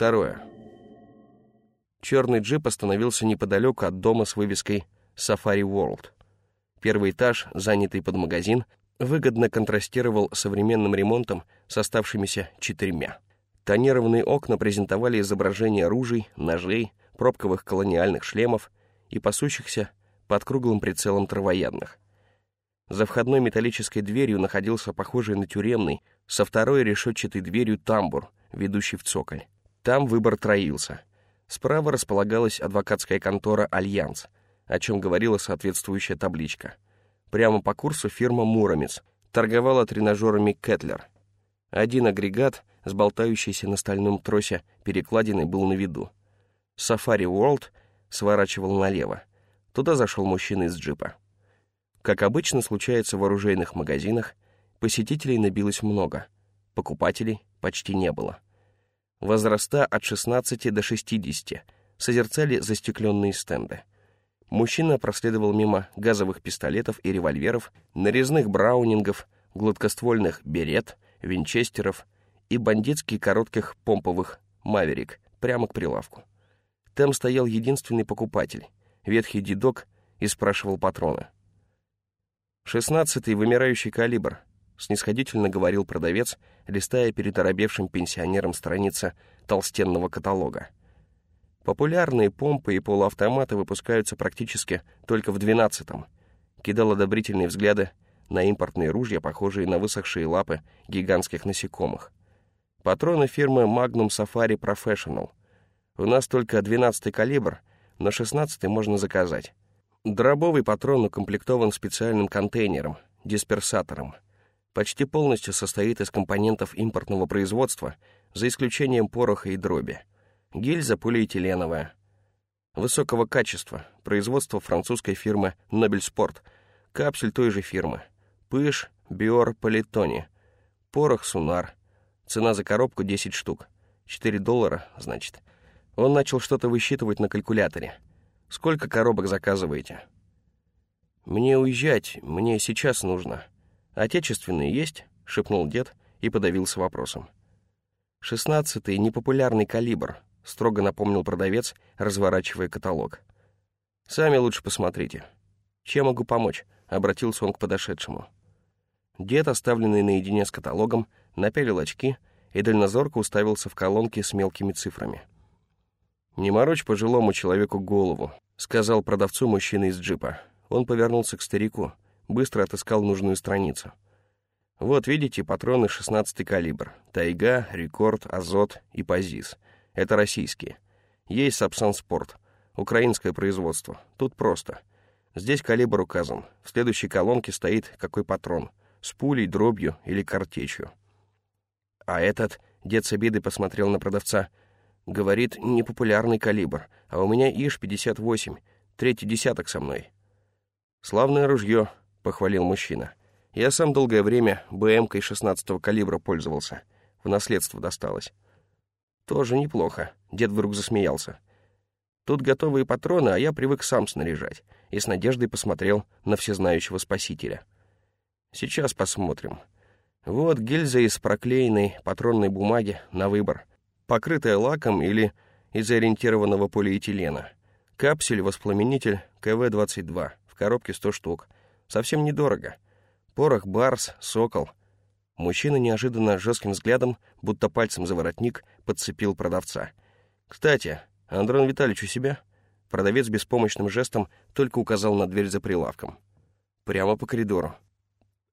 Второе. Черный джип остановился неподалеку от дома с вывеской «Safari World». Первый этаж, занятый под магазин, выгодно контрастировал современным ремонтом с оставшимися четырьмя. Тонированные окна презентовали изображения ружей, ножей, пробковых колониальных шлемов и пасущихся под круглым прицелом травоядных. За входной металлической дверью находился похожий на тюремный, со второй решетчатой дверью тамбур, ведущий в цоколь. Там выбор троился. Справа располагалась адвокатская контора «Альянс», о чем говорила соответствующая табличка. Прямо по курсу фирма «Муромец» торговала тренажерами «Kettler». Один агрегат, с болтающейся на стальном тросе перекладиной, был на виду. «Safari World» сворачивал налево. Туда зашел мужчина из джипа. Как обычно случается в оружейных магазинах, посетителей набилось много, покупателей почти не было. Возраста от 16 до 60 созерцали застекленные стенды. Мужчина проследовал мимо газовых пистолетов и револьверов, нарезных браунингов, гладкоствольных берет, винчестеров и бандитских коротких помповых «Маверик» прямо к прилавку. Там стоял единственный покупатель, ветхий дедок, и спрашивал патроны. «Шестнадцатый вымирающий калибр», — снисходительно говорил продавец, листая перед оробевшим пенсионером страница толстенного каталога. Популярные помпы и полуавтоматы выпускаются практически только в двенадцатом. Кидал одобрительные взгляды на импортные ружья, похожие на высохшие лапы гигантских насекомых. Патроны фирмы Magnum Safari Professional. У нас только 12-й калибр, но 16-й можно заказать. Дробовый патрон укомплектован специальным контейнером, дисперсатором. Почти полностью состоит из компонентов импортного производства, за исключением пороха и дроби. Гильза полиэтиленовая. Высокого качества, производство французской фирмы «Нобель Спорт», капсуль той же фирмы. Пыш, Биор, Политони. Порох, Сунар. Цена за коробку 10 штук. 4 доллара, значит. Он начал что-то высчитывать на калькуляторе. Сколько коробок заказываете? Мне уезжать, мне сейчас нужно. Отечественные есть? шепнул дед и подавился вопросом. Шестнадцатый непопулярный калибр, строго напомнил продавец, разворачивая каталог. Сами лучше посмотрите. Чем могу помочь? обратился он к подошедшему. Дед, оставленный наедине с каталогом, напялил очки и дальнозорко уставился в колонки с мелкими цифрами. «Не морочь пожилому человеку голову», — сказал продавцу мужчина из джипа. Он повернулся к старику, быстро отыскал нужную страницу. «Вот, видите, патроны 16-й калибр. Тайга, Рекорд, Азот и Позис. Это российские. Есть Сапсан Спорт. Украинское производство. Тут просто. Здесь калибр указан. В следующей колонке стоит какой патрон. С пулей, дробью или картечью. А этот, дед с обидой посмотрел на продавца, Говорит, непопулярный калибр, а у меня ИШ-58, третий десяток со мной. «Славное ружье», — похвалил мужчина. «Я сам долгое время БМ-кой 16-го калибра пользовался. В наследство досталось». «Тоже неплохо», — дед вдруг засмеялся. «Тут готовые патроны, а я привык сам снаряжать» и с надеждой посмотрел на всезнающего спасителя. «Сейчас посмотрим. Вот гильза из проклеенной патронной бумаги на выбор покрытая лаком или из ориентированного полиэтилена. Капсюль-воспламенитель КВ-22, в коробке 100 штук. Совсем недорого. Порох Барс, Сокол. Мужчина неожиданно жестким взглядом, будто пальцем за воротник, подцепил продавца. «Кстати, Андрон Витальевич у себя?» Продавец беспомощным жестом только указал на дверь за прилавком. «Прямо по коридору».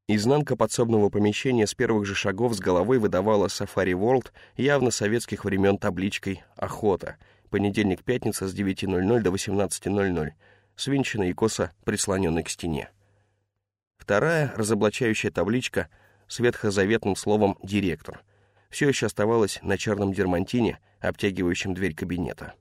Изнанка подсобного помещения с первых же шагов с головой выдавала Safari World явно советских времен табличкой «Охота». Понедельник-пятница с 9.00 до 18.00. Свинченный и косо прислоненный к стене. Вторая разоблачающая табличка с ветхозаветным словом «директор» все еще оставалась на черном дермантине, обтягивающем дверь кабинета.